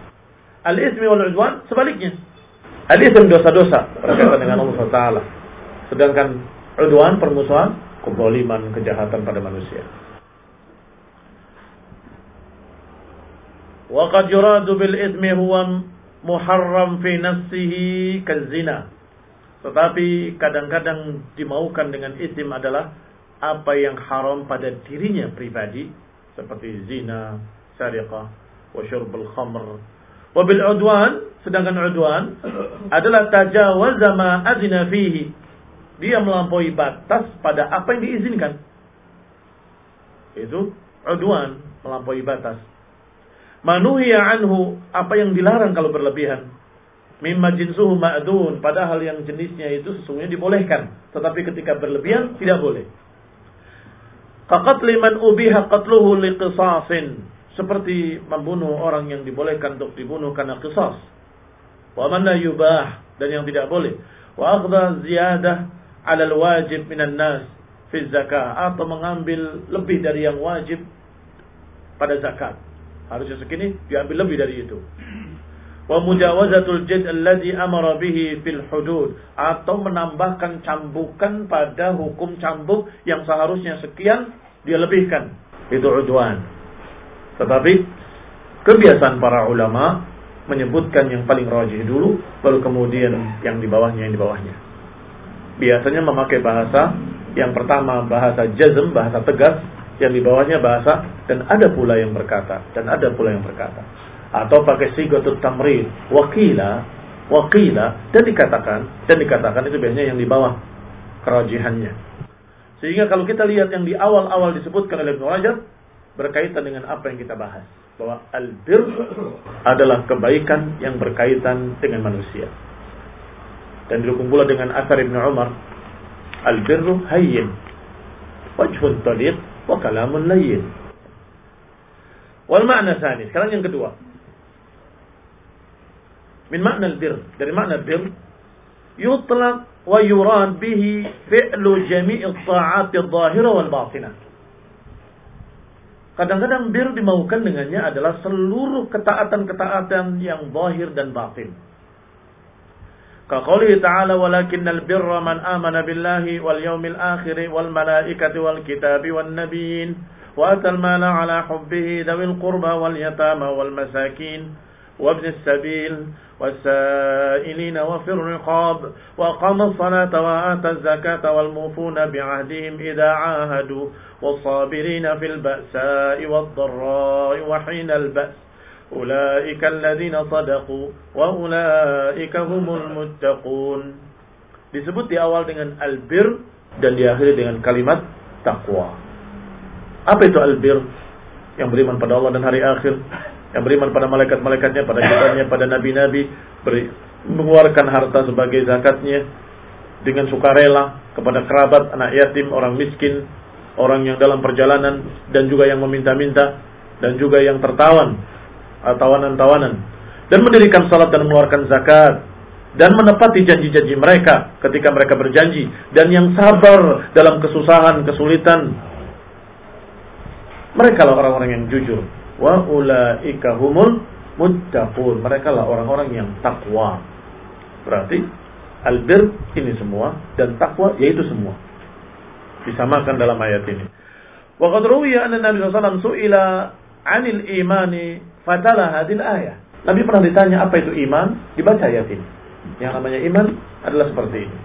Al-ismi wal udwan sebaliknya. Al-ism dosa-dosa berkaitan dengan Allah Taala. Sedangkan udwan permusuhan, kezaliman, kejahatan pada manusia. Wa qad yuradu bil ismi huwa muharram fi nafsihi kazina. Tetapi kadang-kadang dimaukan dengan isim adalah apa yang haram pada dirinya pribadi seperti zina, sariqah, wa syurbul khamr, Wabil udwan, sedangkan udwan adalah tajawaza ma adina fihi. Dia melampaui batas pada apa yang diizinkan. Itu udwan, melampaui batas. Manuhiya anhu, apa yang dilarang kalau berlebihan. Mimma jinsuhu ma'dun, padahal yang jenisnya itu sesungguhnya dibolehkan. Tetapi ketika berlebihan, tidak boleh. Kaqatli man ubiha qatluhu liqisasin seperti membunuh orang yang dibolehkan untuk dibunuh karena qisas. Wa mana yubah dan yang tidak boleh. Wa akhdha ziyadah 'ala al-wajib minan nas fi zakah atau mengambil lebih dari yang wajib pada zakat. Harusnya segini diambil lebih dari itu. Wa mujawazatul jid alladhi amara bihi fil hudud atau menambahkan cambukan pada hukum cambuk yang seharusnya sekian dia lebihkan. Itu udwan. Tetapi kebiasaan para ulama menyebutkan yang paling rajih dulu, baru kemudian yang di bawahnya yang di bawahnya. Biasanya memakai bahasa Yang pertama bahasa jazm, bahasa tegas, yang di bawahnya bahasa dan ada pula yang berkata dan ada pula yang berkata. Atau pakai sigatut tamrid, wakila, wakila dan dikatakan dan dikatakan itu biasanya yang di bawah kerajihannya. Sehingga kalau kita lihat yang di awal-awal disebutkan oleh Ibnu berkaitan dengan apa yang kita bahas bahwa albir adalah kebaikan yang berkaitan dengan manusia. Dan didukung pula dengan asar Ibnu Umar, albirru hayyin wajhun taliq wa kalamun layyin. Wal makna tsani, sekarang yang kedua. Min makna albir, dari makna bir yutlaq wa yurad bihi fi'lu jami' at-ta'at adh-dhahira wal batinah. Kadang-kadang bir dimaukan dengannya adalah seluruh ketaatan-ketaatan yang zahir dan batin. Kaqaulihi ta'ala walakinnal birra man amana billahi wal yawmil akhiri, wal malaikati wal kitabi wan nabiyyin wa atal mala ala hubbihi dawil qurba wal yatama wal masakin وابن السبيل والسائلين وفي الرقاب وأقام الصلاة وآتى الزكاة والموفون بعهدهم إذا عاهدوا والصابرين في البأساء والضراء وحين البأس أولئك الذين صدقوا وأولئك هم المتقون disebut di awal dengan albir dan diakhiri dengan kalimat takwa. Apa itu albir? Yang beriman pada Allah dan hari akhir, yang beriman pada malaikat-malaikatnya, pada kitabnya, pada nabi-nabi, mengeluarkan harta sebagai zakatnya dengan sukarela kepada kerabat, anak yatim, orang miskin, orang yang dalam perjalanan dan juga yang meminta-minta dan juga yang tertawan tawanan-tawanan dan mendirikan salat dan mengeluarkan zakat dan menepati janji-janji mereka ketika mereka berjanji dan yang sabar dalam kesusahan, kesulitan. Mereka lah orang-orang yang jujur. Wa ulaika humul muttaqun. Mereka lah orang-orang yang takwa. Berarti albir ini semua dan takwa yaitu semua. Disamakan dalam ayat ini. Wa qad ruwiya anna Nabi sallallahu su'ila 'anil imani Fadalah hadil ayat. Nabi pernah ditanya apa itu iman, dibaca ayat ini. Yang namanya iman adalah seperti ini.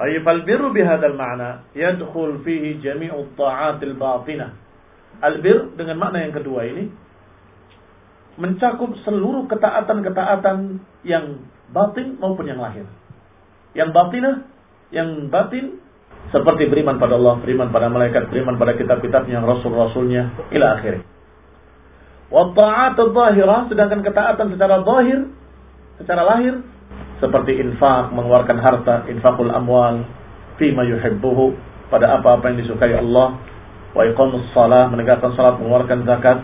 Ayyufal birru bihadal ma'na yadkhul fihi jami'u ta'atil batinah. Albir dengan makna yang kedua ini mencakup seluruh ketaatan-ketaatan yang batin maupun yang lahir. Yang batinah, yang batin seperti beriman pada Allah, beriman pada malaikat, beriman pada kitab-kitabnya, rasul-rasulnya, ila akhirnya. Wa ta'at zahirah sedangkan ketaatan secara zahir, secara lahir seperti infak, mengeluarkan harta, infakul amwal, fi ma yuhibbuhu pada apa-apa yang disukai Allah, wa iqamus salah, menegakkan salat, mengeluarkan zakat,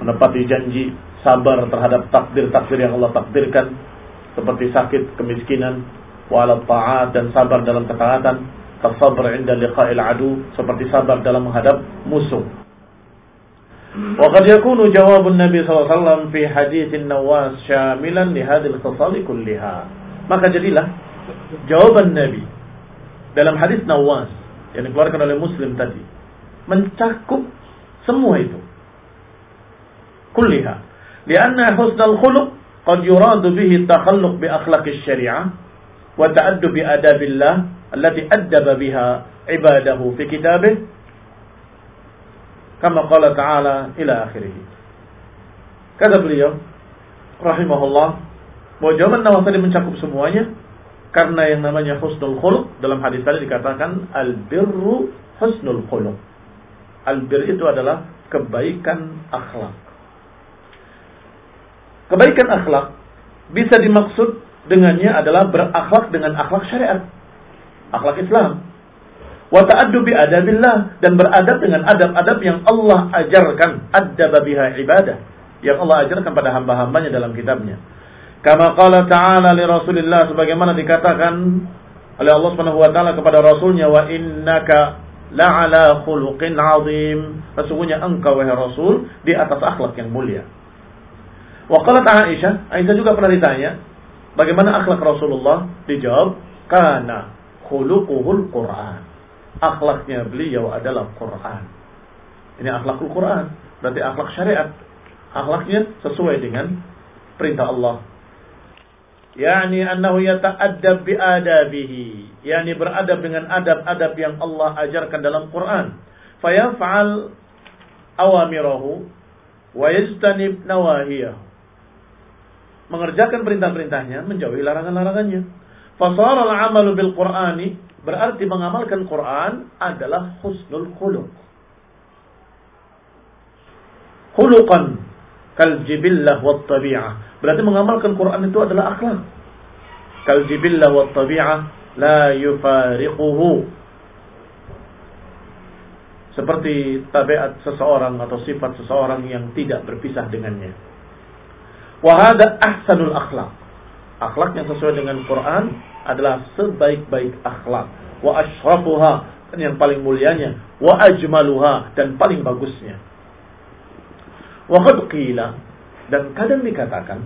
menepati janji, sabar terhadap takdir-takdir yang Allah takdirkan seperti sakit, kemiskinan, wa ta'at dan sabar dalam ketaatan, kasabr inda liqa'il adu seperti sabar dalam menghadap musuh. Wa qad yakunu jawabun Nabi sallallahu alaihi wasallam fi haditsin Nawas syamilan li hadhil khisal kulliha. Maka jadilah jawaban Nabi dalam hadis Nawas yang dikeluarkan oleh Muslim tadi mencakup semua itu kulliha lianna husnul khuluq qad yuradu bihi takhalluq bi akhlaqis syariah wa ta'addub bi adabillah allati addaba biha ibadahu fi kitabih kama qala ta'ala ila akhirih. Kata beliau rahimahullah bahwa jawaban Nawawi tadi mencakup semuanya karena yang namanya husnul khuluq dalam hadis tadi dikatakan al-birru husnul khuluq. Al-bir itu adalah kebaikan akhlak. Kebaikan akhlak bisa dimaksud dengannya adalah berakhlak dengan akhlak syariat. Akhlak Islam wa ta'addu bi adabillah dan beradab dengan adab-adab yang Allah ajarkan adab biha ibadah yang Allah ajarkan pada hamba-hambanya dalam kitabnya kama qala ta'ala li rasulillah sebagaimana dikatakan oleh Allah Subhanahu wa taala kepada rasulnya wa innaka la'ala khuluqin azim. Sesungguhnya engkau wahai rasul di atas akhlak yang mulia. Wa qalat Aisyah Aisyah juga pernah ditanya bagaimana akhlak Rasulullah? Dijawab kana khuluquhul Quran. Akhlaknya beliau adalah Quran. Ini akhlakul Quran, berarti akhlak syariat. Akhlaknya sesuai dengan perintah Allah Yani annahu yata'addab bi'adabihi. Yani beradab dengan adab-adab yang Allah ajarkan dalam Quran. Fayaf'al awamirahu wa yajtanib nawahiyahu. Mengerjakan perintah-perintahnya, menjauhi larangan-larangannya. Fasara al-amalu bil Qur'ani berarti mengamalkan Quran adalah husnul khuluq. Khuluqan kal jibillah wat tabi'ah. Berarti mengamalkan Quran itu adalah akhlak. Kal jibillah wat tabi'ah la yufariquhu. Seperti tabiat seseorang atau sifat seseorang yang tidak berpisah dengannya. Wahada ahsanul akhlak. Akhlak yang sesuai dengan Quran adalah sebaik-baik akhlak. Wa ashrafuha dan yang paling mulianya. Wa ajmaluha dan paling bagusnya. Wa qad dan kadang dikatakan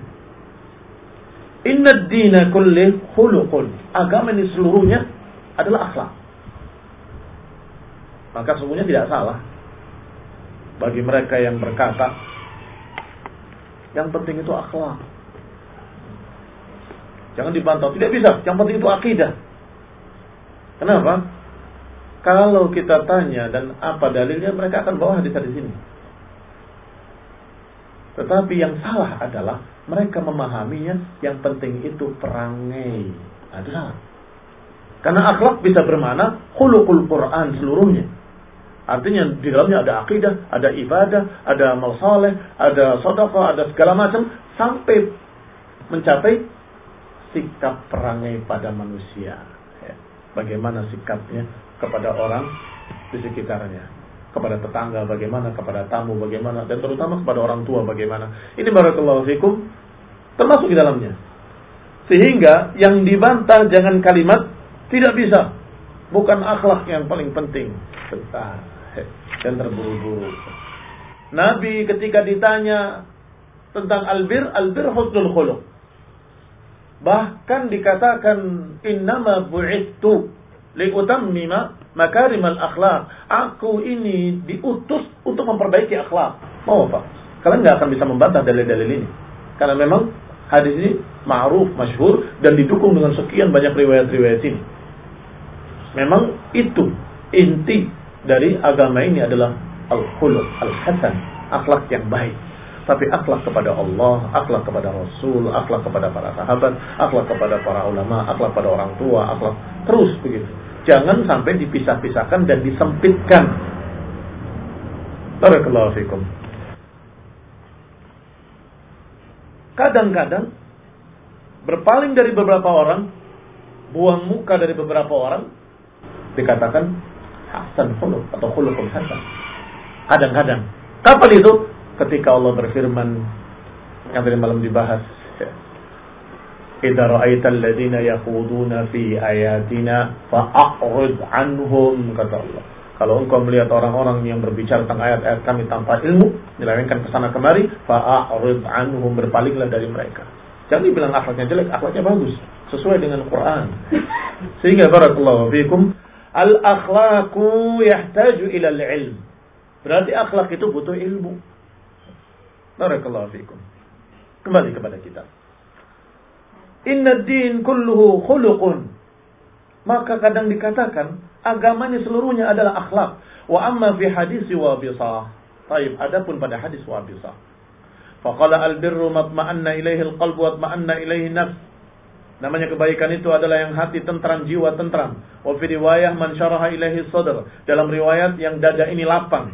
Inna dina kulli khuluqun. Agama ini seluruhnya adalah akhlak. Maka sungguhnya tidak salah bagi mereka yang berkata yang penting itu akhlak. Jangan dibantah, tidak bisa. Yang penting itu akidah. Kenapa? Kalau kita tanya dan apa dalilnya, mereka akan bawa hadis di sini. Tetapi yang salah adalah mereka memahaminya yang penting itu perangai. Adalah. Karena akhlak bisa bermana khulukul Quran seluruhnya. Artinya di dalamnya ada akidah, ada ibadah, ada amal saleh, ada sedekah, ada segala macam sampai mencapai sikap perangai pada manusia. Ya. Bagaimana sikapnya kepada orang di sekitarnya, kepada tetangga bagaimana, kepada tamu bagaimana, dan terutama kepada orang tua bagaimana. Ini barakallahu fikum termasuk di dalamnya. Sehingga yang dibantah jangan kalimat tidak bisa. Bukan akhlak yang paling penting. Bentar dan terburu-buru. Nabi ketika ditanya tentang albir, albir husnul khuluq. Bahkan dikatakan innama bu'ittu liutammima makarimal akhlak. Aku ini diutus untuk memperbaiki akhlak. Mau apa? Kalian nggak akan bisa membantah dalil-dalil ini. Karena memang hadis ini ma'ruf, masyhur dan didukung dengan sekian banyak riwayat-riwayat ini. Memang itu inti dari agama ini adalah al-khuluq al-hasan, akhlak yang baik. Tapi akhlak kepada Allah, akhlak kepada Rasul, akhlak kepada para sahabat, akhlak kepada para ulama, akhlak kepada orang tua, akhlak terus begitu. Jangan sampai dipisah-pisahkan dan disempitkan. Barakallahu fikum. Kadang-kadang berpaling dari beberapa orang, buang muka dari beberapa orang, dikatakan hasan khuluq atau khuluqul hasan. Kadang-kadang. Kapan itu? Ketika Allah berfirman yang tadi malam dibahas. Idza ra'aita alladziina yaquduna fi ayatina fa'rid anhum kata Allah. Kalau engkau melihat orang-orang yang berbicara tentang ayat-ayat kami tanpa ilmu, dilewengkan ke sana kemari, fa'rid anhum berpalinglah dari mereka. Jangan dibilang akhlaknya jelek, akhlaknya bagus, sesuai dengan Quran. Sehingga barakallahu fikum Al-akhlaqu yahtaju ila al-ilm. Berarti akhlak itu butuh ilmu. Barakallahu fikum. Kembali kepada kita. Inna din kulluhu khuluqun. Maka kadang dikatakan agamanya seluruhnya adalah akhlak. Wa amma fi hadis wabisah. Taib, adapun pada hadis wabisah. Faqala al-birru matma'anna ilaihi al-qalbu wa matma'anna ilaihi nafs. Namanya kebaikan itu adalah yang hati tentram, jiwa tentram. Wa fi riwayah man syaraha ilaihi sadr. Dalam riwayat yang dada ini lapang.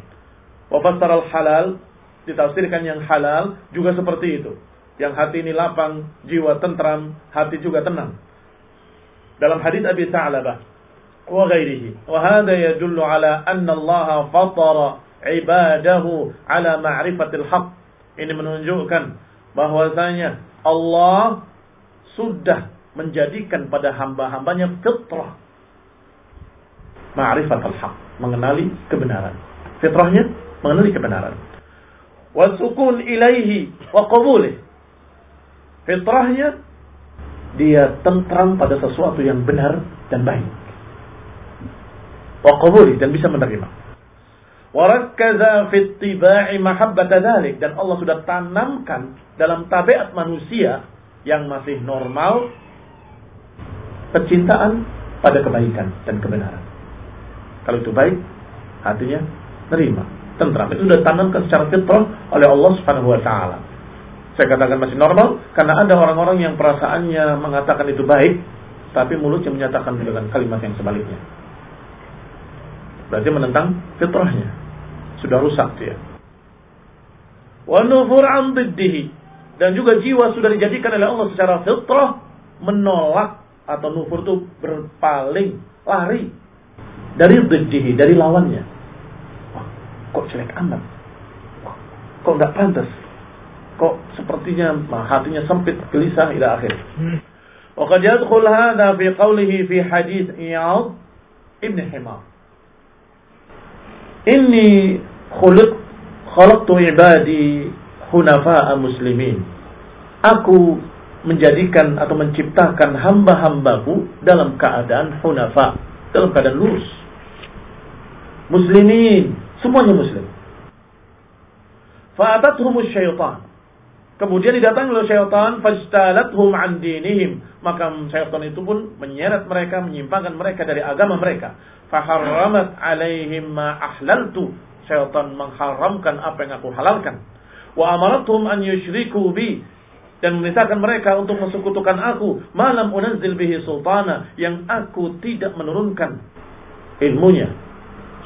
Wa fassara al-halal ditafsirkan yang halal juga seperti itu. Yang hati ini lapang, jiwa tentram, hati juga tenang. Dalam hadis Abi Sa'labah wa ghairihi. Wa hadha yadullu ala anna Allah fatara ibadahu ala ma'rifatil haqq. Ini menunjukkan bahwasanya Allah sudah menjadikan pada hamba-hambanya fitrah ma'rifat al-haq, mengenali kebenaran. Fitrahnya mengenali kebenaran. Wa sukun ilaihi wa qabulih. Fitrahnya dia tentram pada sesuatu yang benar dan baik. Wa dan bisa menerima. Wa rakkaza fi dzalik dan Allah sudah tanamkan dalam tabiat manusia yang masih normal kecintaan pada kebaikan dan kebenaran. Kalau itu baik, hatinya nerima, tentram. Itu sudah tanamkan secara fitrah oleh Allah Subhanahu wa taala. Saya katakan masih normal karena ada orang-orang yang perasaannya mengatakan itu baik, tapi mulutnya menyatakan dengan kalimat yang sebaliknya. Berarti menentang fitrahnya. Sudah rusak dia. Wa nufur an dan juga jiwa sudah dijadikan oleh Allah secara fitrah menolak atau nufur itu berpaling, lari dari diddihi, dari lawannya. Wah, kok jelek amat? Kok nggak pantas? kok sepertinya nah, hatinya sempit, gelisah ila akhir. Hmm. Wa qad yadkhul hadha fi qawlihi fi hadis Iyad Ibn Himam. Inni khuliq khalaqtu ibadi hunafa'a muslimin. Aku menjadikan atau menciptakan hamba-hambaku dalam keadaan hunafa, dalam keadaan lurus. Muslimin, semuanya muslim. Fa'atathumus syaitan. Kemudian didatangi oleh syaitan, fajtalathum an dinihim. Maka syaitan itu pun menyeret mereka, menyimpangkan mereka dari agama mereka. Faharramat alaihim ma ahlaltu. Syaitan mengharamkan apa yang aku halalkan. Wa amarathum an yushriku bi dan memerintahkan mereka untuk mensekutukan aku malam unazil bihi sultana yang aku tidak menurunkan ilmunya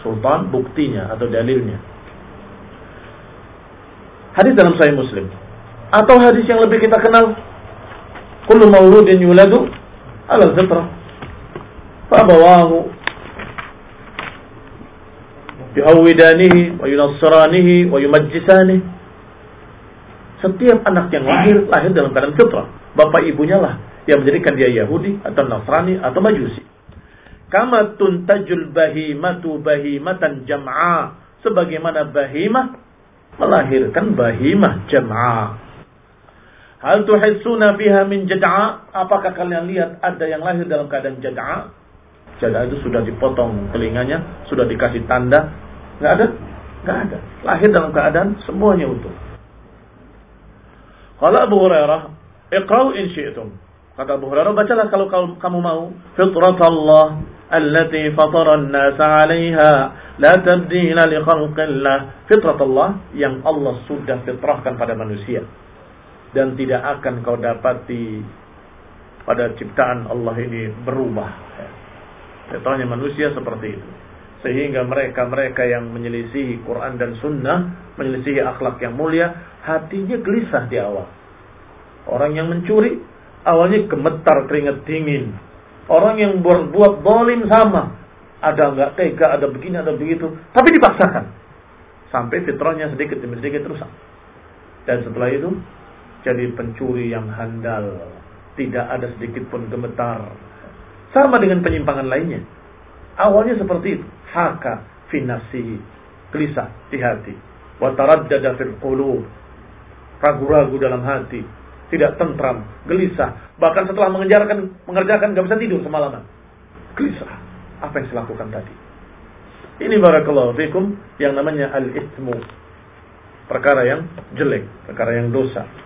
sultan buktinya atau dalilnya hadis dalam sahih muslim atau hadis yang lebih kita kenal kullu mauludin yuladu ala fitrah fa abawahu yuhawidanihi wa yunassiranihi wa yumajjisanihi setiap anak yang lahir, lahir dalam keadaan fitrah. Bapak ibunya lah yang menjadikan dia Yahudi atau Nasrani atau Majusi. Kama tuntajul bahimatu bahimatan jam'a. Sebagaimana bahimah melahirkan bahimah jam'a. Hal tuhissuna fiha min jad'a? Apakah kalian lihat ada yang lahir dalam keadaan jad'a? Jad'a itu sudah dipotong telinganya, sudah dikasih tanda. Nggak ada? Nggak ada. Lahir dalam keadaan semuanya utuh. Kala Abu Hurairah, "Iqra'u in syi'tum." Kata Abu Hurairah, bacalah kalau kamu mau. Fitrat Allah allati fatara an-nas 'alaiha la tabdila li khalqillah. Fitrat Allah yang Allah sudah fitrahkan pada manusia dan tidak akan kau dapati pada ciptaan Allah ini berubah. Fitrahnya manusia seperti itu. Sehingga mereka-mereka yang menyelisihi Quran dan Sunnah, menyelisihi akhlak yang mulia, hatinya gelisah di awal. Orang yang mencuri, awalnya gemetar keringat dingin. Orang yang berbuat dolim sama. Ada nggak tega, ada begini, ada begitu. Tapi dipaksakan. Sampai fitrahnya sedikit demi sedikit rusak. Dan setelah itu, jadi pencuri yang handal. Tidak ada sedikit pun gemetar. Sama dengan penyimpangan lainnya. Awalnya seperti itu. Haka fi nafsihi. Gelisah di hati. Wa taraddada fil qulub. Ragu-ragu dalam hati. Tidak tentram, gelisah. Bahkan setelah mengejarkan, mengerjakan gak bisa tidur semalaman. Gelisah. Apa yang saya lakukan tadi? Ini barakallahu fikum yang namanya al-ithmu. Perkara yang jelek, perkara yang dosa.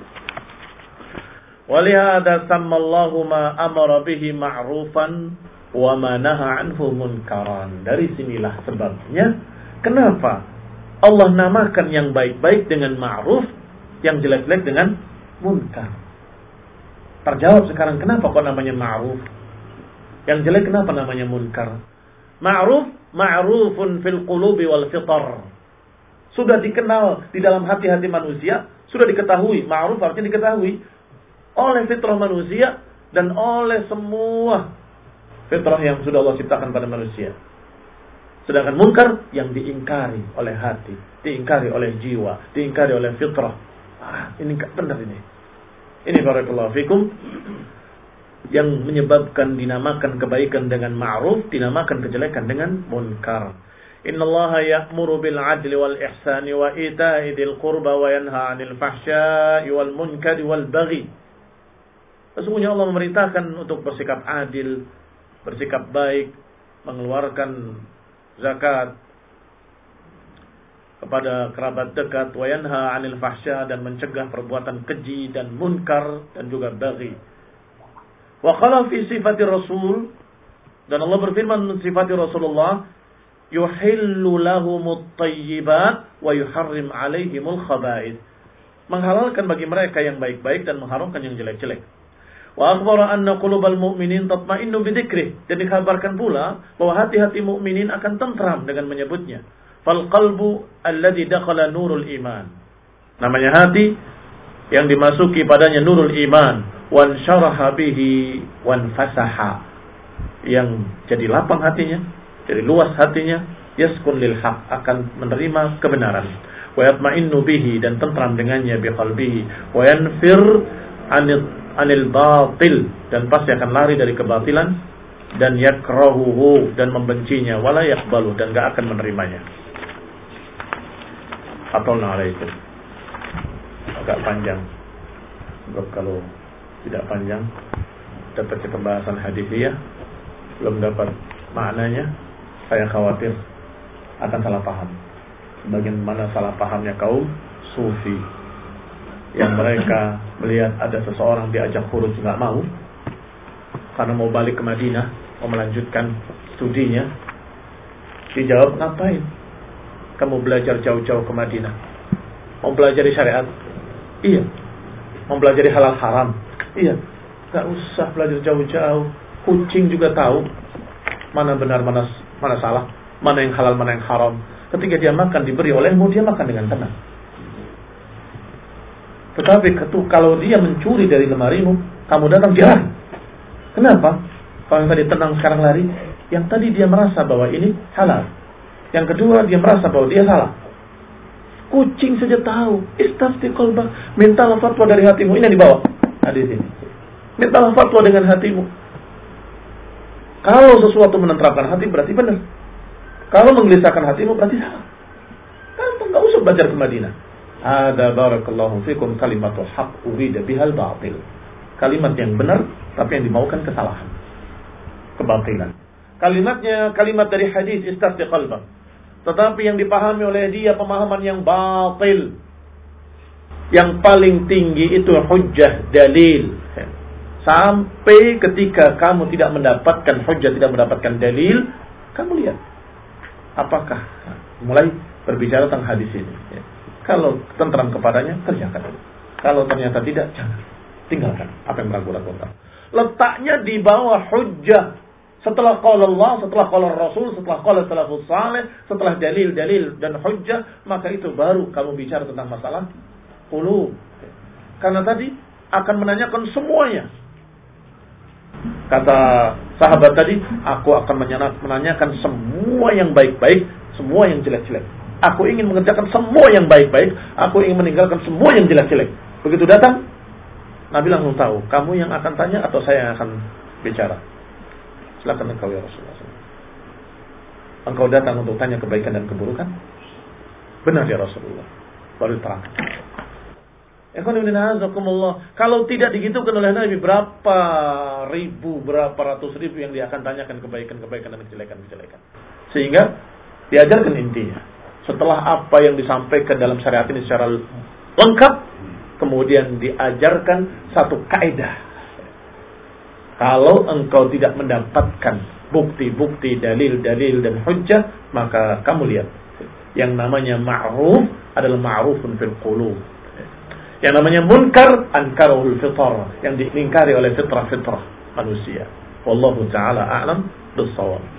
Walihada sammallahu ma amara bihi ma'rufan wa manaha anhu munkaran. Dari sinilah sebabnya kenapa Allah namakan yang baik-baik dengan ma'ruf, yang jelek-jelek dengan munkar. Terjawab sekarang kenapa kok namanya ma'ruf? Yang jelek kenapa namanya munkar? Ma'ruf ma'rufun fil qulubi wal fitar. Sudah dikenal di dalam hati-hati manusia, sudah diketahui, ma'ruf artinya diketahui oleh fitrah manusia dan oleh semua fitrah yang sudah Allah ciptakan pada manusia. Sedangkan munkar yang diingkari oleh hati, diingkari oleh jiwa, diingkari oleh fitrah. Ah, ini benar ini. Ini barakallahu fikum yang menyebabkan dinamakan kebaikan dengan ma'ruf, dinamakan kejelekan dengan munkar. Inna Allah ya'muru bil adli wal ihsani wa ita'i dil qurba wa yanha 'anil fahsya'i wal munkari wal baghi. Sesungguhnya Allah memerintahkan untuk bersikap adil, bersikap baik, mengeluarkan zakat, kepada kerabat dekat, wa yanha 'anil fahsya dan mencegah perbuatan keji dan munkar dan juga baghi. Wa qala fi sifati Rasul dan Allah berfirman sifati Rasulullah yuhillu lahumut tayyibat wa yuharrim alaihimul khaba'ith. Menghalalkan bagi mereka yang baik-baik dan mengharamkan yang jelek-jelek. Wa akhbara anna qulubal mu'minin tatma'innu bidzikrih dan dikabarkan pula bahwa hati-hati mukminin akan tentram dengan menyebutnya. Fal qalbu alladhi dakhala nurul iman. Namanya hati yang dimasuki padanya nurul iman wan syaraha bihi wan fasaha yang jadi lapang hatinya, jadi luas hatinya, yaskun lil haq akan menerima kebenaran. Wa yatma'innu bihi dan tentram dengannya bi qalbihi wa yanfir anil anil batil dan pasti akan lari dari kebatilan dan yakrahuhu dan membencinya wala yakbalu dan gak akan menerimanya. Atolna alaikum. Agak panjang. Sebab kalau tidak panjang dapat pembahasan hadisiyah belum dapat maknanya saya khawatir akan salah paham. Bagaimana salah pahamnya kaum sufi yang mereka melihat ada seseorang diajak kurus nggak mau karena mau balik ke Madinah mau melanjutkan studinya dijawab ngapain? Kamu belajar jauh-jauh ke Madinah. Mau belajar syariat? Iya. Mau belajar halal haram? Iya. Nggak usah belajar jauh-jauh. Kucing juga tahu mana benar mana mana salah mana yang halal mana yang haram. Ketika dia makan diberi olehmu dia makan dengan tenang tetapi kalau dia mencuri dari lemarimu, kamu datang lari. Kenapa? Kalau yang tadi tenang sekarang lari, yang tadi dia merasa bahwa ini halal. Yang kedua dia merasa bahwa dia salah. Kucing saja tahu. Istafti kolba. Mintalah fatwa dari hatimu. Ini yang dibawa. Hadis ini. Mintalah fatwa dengan hatimu. Kalau sesuatu menenteramkan hati berarti benar. Kalau menggelisahkan hatimu berarti salah. Kan nggak usah belajar ke Madinah. Ada barakallahu fikum kalimatul haq urida bihal batil. Kalimat yang benar tapi yang dimaukan kesalahan. Kebatilan. Kalimatnya kalimat dari hadis istafti qalbak. Tetapi yang dipahami oleh dia pemahaman yang batil. Yang paling tinggi itu hujjah dalil. Sampai ketika kamu tidak mendapatkan hujjah, tidak mendapatkan dalil, kamu lihat. Apakah mulai berbicara tentang hadis ini. Kalau tentram kepadanya, kerjakan. Kalau ternyata tidak, jangan. Tinggalkan apa yang meragu-ragukan. Letaknya di bawah hujjah. Setelah qala Allah, setelah qala Rasul, setelah qala salafus salih, setelah dalil-dalil dan hujjah, maka itu baru kamu bicara tentang masalah qulub. Karena tadi akan menanyakan semuanya. Kata sahabat tadi, aku akan menanyakan semua yang baik-baik, semua yang jelek-jelek. Aku ingin mengerjakan semua yang baik-baik. Aku ingin meninggalkan semua yang jelek-jelek. Begitu datang, Nabi langsung tahu. Kamu yang akan tanya atau saya yang akan bicara. Silakan engkau ya Rasulullah. Engkau datang untuk tanya kebaikan dan keburukan? Benar ya Rasulullah. Baru terang. Kalau tidak digitukan oleh Nabi berapa ribu, berapa ratus ribu yang dia akan tanyakan kebaikan-kebaikan dan kejelekan-kejelekan. Sehingga diajarkan intinya setelah apa yang disampaikan dalam syariat ini secara lengkap, kemudian diajarkan satu kaidah. Kalau engkau tidak mendapatkan bukti-bukti, dalil-dalil dan hujjah, maka kamu lihat. Yang namanya ma'ruf adalah ma'rufun fil qulub. Yang namanya munkar ankarul fitrah, yang diingkari oleh fitrah-fitrah manusia. Wallahu taala a'lam bissawab.